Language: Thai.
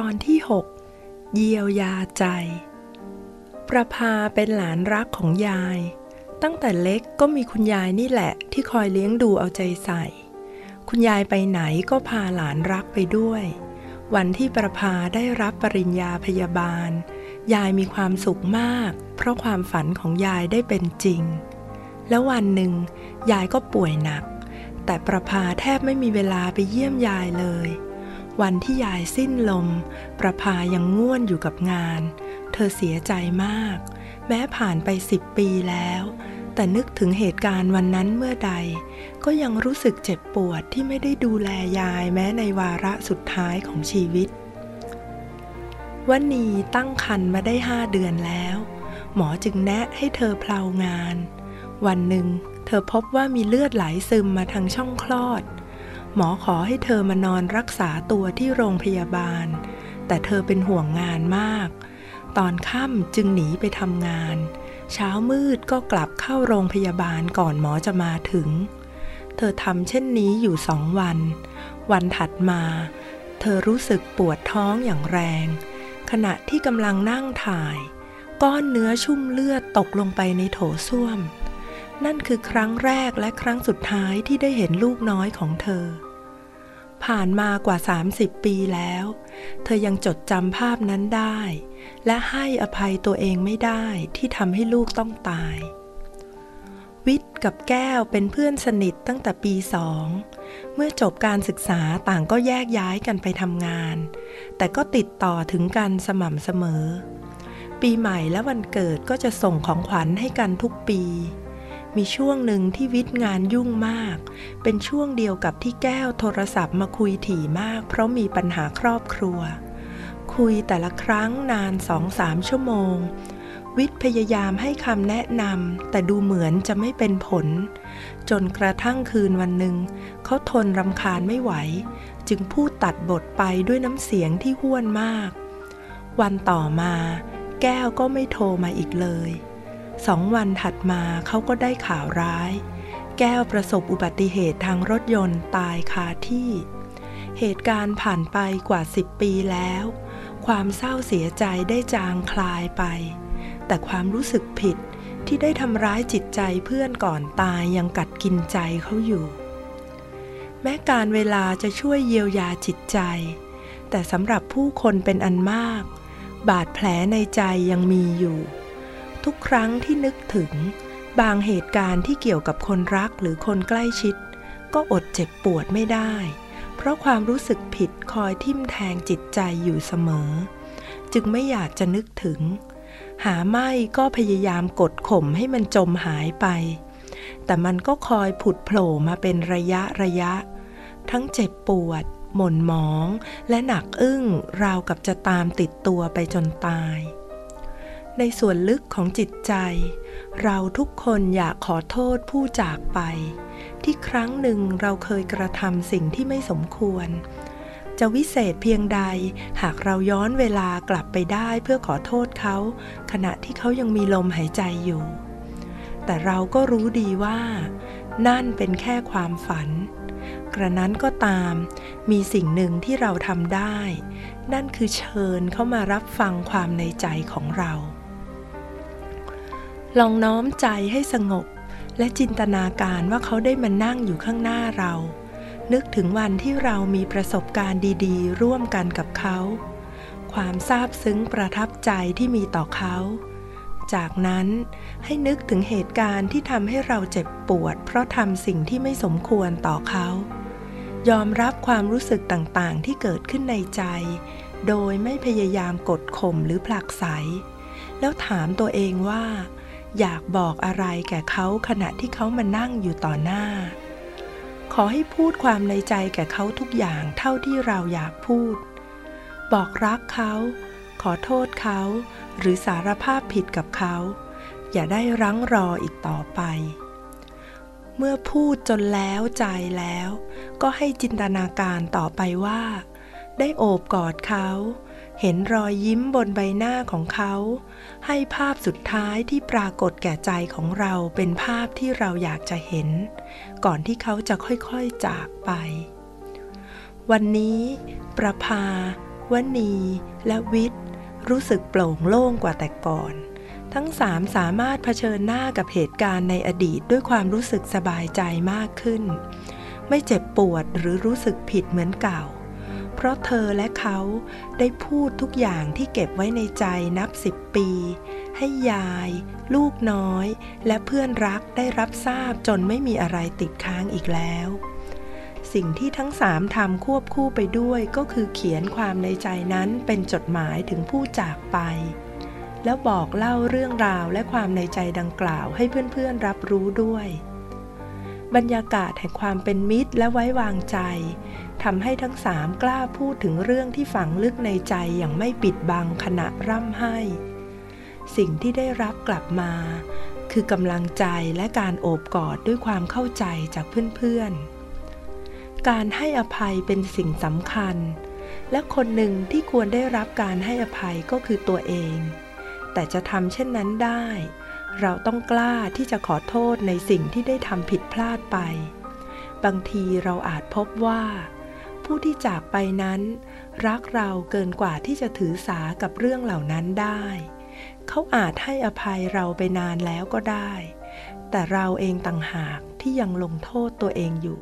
ตอนที่ 6 เยียวยาใจ ประภาเป็นหลานรักของยาย ตั้งแต่เล็กก็มีคุณยายนี่แหละ ที่คอยเลี้ยงดูเอาใจใส่ คุณยายไปไหนก็พาหลานรักไปด้วย วันที่ประภาได้รับปริญญาพยาบาล ยายมีความสุขมาก เพราะความฝันของยายได้เป็นจริง แล้ววันหนึ่ง ยายก็ป่วยหนัก แต่ประภาแทบไม่มีเวลาไปเยี่ยมยายเลย วันที่ยายสิ้นลม ประภายังง่วนอยู่กับงาน เธอเสียใจมาก แม้ผ่านไปสิบปีแล้ว แต่นึกถึงเหตุการณ์วันนั้นเมื่อใด ก็ยังรู้สึกเจ็บปวดที่ไม่ได้ดูแลยายแม้ในวาระสุดท้ายของชีวิตวันนีตั้งครรภ์มาได้ห้าเดือนแล้ว หมอจึงแนะให้เธอเพลางาน วันหนึ่ง เธอพบว่ามีเลือดไหลซึมมาทางช่องคลอด หมอขอให้เธอมานอนรักษาตัวที่โรงพยาบาล แต่เธอเป็นห่วงงานมาก ตอนค่ำจึงหนีไปทำงาน เช้ามืดก็กลับเข้าโรงพยาบาลก่อนหมอจะมาถึง เธอทำเช่นนี้อยู่สองวัน วันถัดมา เธอรู้สึกปวดท้องอย่างแรง ขณะที่กำลังนั่งถ่าย ก้อนเนื้อชุ่มเลือดตกลงไปในโถส้วม นั่นคือครั้งแรกและครั้งสุดท้ายที่ได้เห็นลูกน้อยของเธอ ผ่านมากว่า 30 ปีแล้ว เธอยังจดจำภาพนั้นได้ และให้อภัยตัวเองไม่ได้ที่ทำให้ลูกต้องตาย วิทย์กับแก้วเป็นเพื่อนสนิทตั้งแต่ปีสองเมื่อจบการศึกษาต่างก็แยกย้ายกันไปทำงาน แต่ก็ติดต่อถึงกันสม่ำเสมอ ปีใหม่และวันเกิดก็จะส่งของขวัญให้กันทุกปี มีช่วงหนึ่งที่วิทย์งานยุ่งมาก เป็นช่วงเดียวกับที่แก้วโทรศัพท์มาคุยถี่มาก เพราะมีปัญหาครอบครัว คุยแต่ละครั้งนานสองสามชั่วโมง วิทย์พยายามให้คำแนะนำแต่ดูเหมือนจะไม่เป็นผล จนกระทั่งคืนวันหนึ่ง เขาทนรำคาญไม่ไหว จึงพูดตัดบทไปด้วยน้ำเสียงที่ห้วนมาก วันต่อมา แก้วก็ไม่โทรมาอีกเลย สองวันถัดมาเขาก็ได้ข่าวร้าย แก้วประสบอุบัติเหตุทางรถยนต์ตายคาที่ เหตุการณ์ผ่านไปกว่าสิบปีแล้ว ความเศร้าเสียใจได้จางคลายไป แต่ความรู้สึกผิดที่ได้ทำร้ายจิตใจเพื่อนก่อนตายยังกัดกินใจเขาอยู่ แม้การเวลาจะช่วยเยียวยาจิตใจ แต่สำหรับผู้คนเป็นอันมาก บาดแผลในใจยังมีอยู่ ทุกครั้งที่นึกถึง บางเหตุการณ์ที่เกี่ยวกับคนรักหรือคนใกล้ชิด ก็อดเจ็บปวดไม่ได้ เพราะความรู้สึกผิดคอยทิ่มแทงจิตใจอยู่เสมอ จึงไม่อยากจะนึกถึง หาไม่ก็พยายามกดข่มให้มันจมหายไป แต่มันก็คอยผุดโผล่มาเป็นระยะระยะ ทั้งเจ็บปวด หม่นหมอง และหนักอึ้งราวกับจะตามติดตัวไปจนตาย ในส่วนลึกของจิตใจ เราทุกคนอยากขอโทษผู้จากไป ที่ครั้งหนึ่งเราเคยกระทำสิ่งที่ไม่สมควร จะวิเศษเพียงใดหากเราย้อนเวลากลับไปได้เพื่อขอโทษเขา ขณะที่เขายังมีลมหายใจอยู่ แต่เราก็รู้ดีว่า นั่นเป็นแค่ความฝัน กระนั้นก็ตาม มีสิ่งหนึ่งที่เราทำได้นั่นคือเชิญเข้ามารับฟังความในใจของเรา ลองน้อมใจให้สงบ และจินตนาการว่าเขาได้มานั่งอยู่ข้างหน้าเรา นึกถึงวันที่เรามีประสบการณ์ดีๆ ร่วมกันกับเขา ความซาบซึ้งประทับใจที่มีต่อเขา จากนั้นให้นึกถึงเหตุการณ์ที่ทำให้เราเจ็บปวด เพราะทำสิ่งที่ไม่สมควรต่อเขา ยอมรับความรู้สึกต่างๆ ที่เกิดขึ้นในใจ โดยไม่พยายามกดข่มหรือผลักไสแล้วถามตัวเองว่า อยากบอกอะไรแก่เขาขณะที่เขามานั่งอยู่ต่อหน้า ขอให้พูดความในใจแก่เขาทุกอย่างเท่าที่เราอยากพูด บอกรักเขา ขอโทษเขา หรือสารภาพผิดกับเขา อย่าได้รั้งรออีกต่อไป เมื่อพูดจนแล้วใจแล้ว ก็ให้จินตนาการต่อไปว่า ได้โอบกอดเขา เห็นรอยยิ้มบนใบหน้าของเขา ให้ภาพสุดท้ายที่ปรากฏแก่ใจของเราเป็นภาพที่เราอยากจะเห็น ก่อนที่เขาจะค่อยๆจากไป วันนี้ ประภาวณี และวิทย์ รู้สึกโปร่งโล่งกว่าแต่ก่อน ทั้งสามสามารถเผชิญหน้ากับเหตุการณ์ในอดีตด้วยความรู้สึกสบายใจมากขึ้น ไม่เจ็บปวดหรือรู้สึกผิดเหมือนเก่า เพราะเธอและเขาได้พูดทุกอย่างที่เก็บไว้ในใจนับสิบปี ให้ยาย ลูกน้อย และเพื่อนรักได้รับทราบจนไม่มีอะไรติดค้างอีกแล้ว สิ่งที่ทั้งสามทำควบคู่ไปด้วยก็คือเขียนความในใจนั้นเป็นจดหมายถึงผู้จากไป แล้วบอกเล่าเรื่องราวและความในใจดังกล่าวให้เพื่อนๆรับรู้ด้วยบรรยากาศแห่งความเป็นมิตรและไว้วางใจ ทำให้ทั้งสามกล้าพูดถึงเรื่องที่ฝังลึกในใจอย่างไม่ปิดบังขณะร่ำไห้ สิ่งที่ได้รับกลับมา คือกำลังใจและการโอบกอดด้วยความเข้าใจจากเพื่อนๆ การให้อภัยเป็นสิ่งสำคัญ และคนหนึ่งที่ควรได้รับการให้อภัยก็คือตัวเอง แต่จะทำเช่นนั้นได้ เราต้องกล้าที่จะขอโทษในสิ่งที่ได้ทำผิดพลาดไปบางทีเราอาจพบว่า ผู้ที่จากไปนั้น รักเราเกินกว่าที่จะถือสากับเรื่องเหล่านั้นได้ เขาอาจให้อภัยเราไปนานแล้วก็ได้ แต่เราเองต่างหากที่ยังลงโทษตัวเองอยู่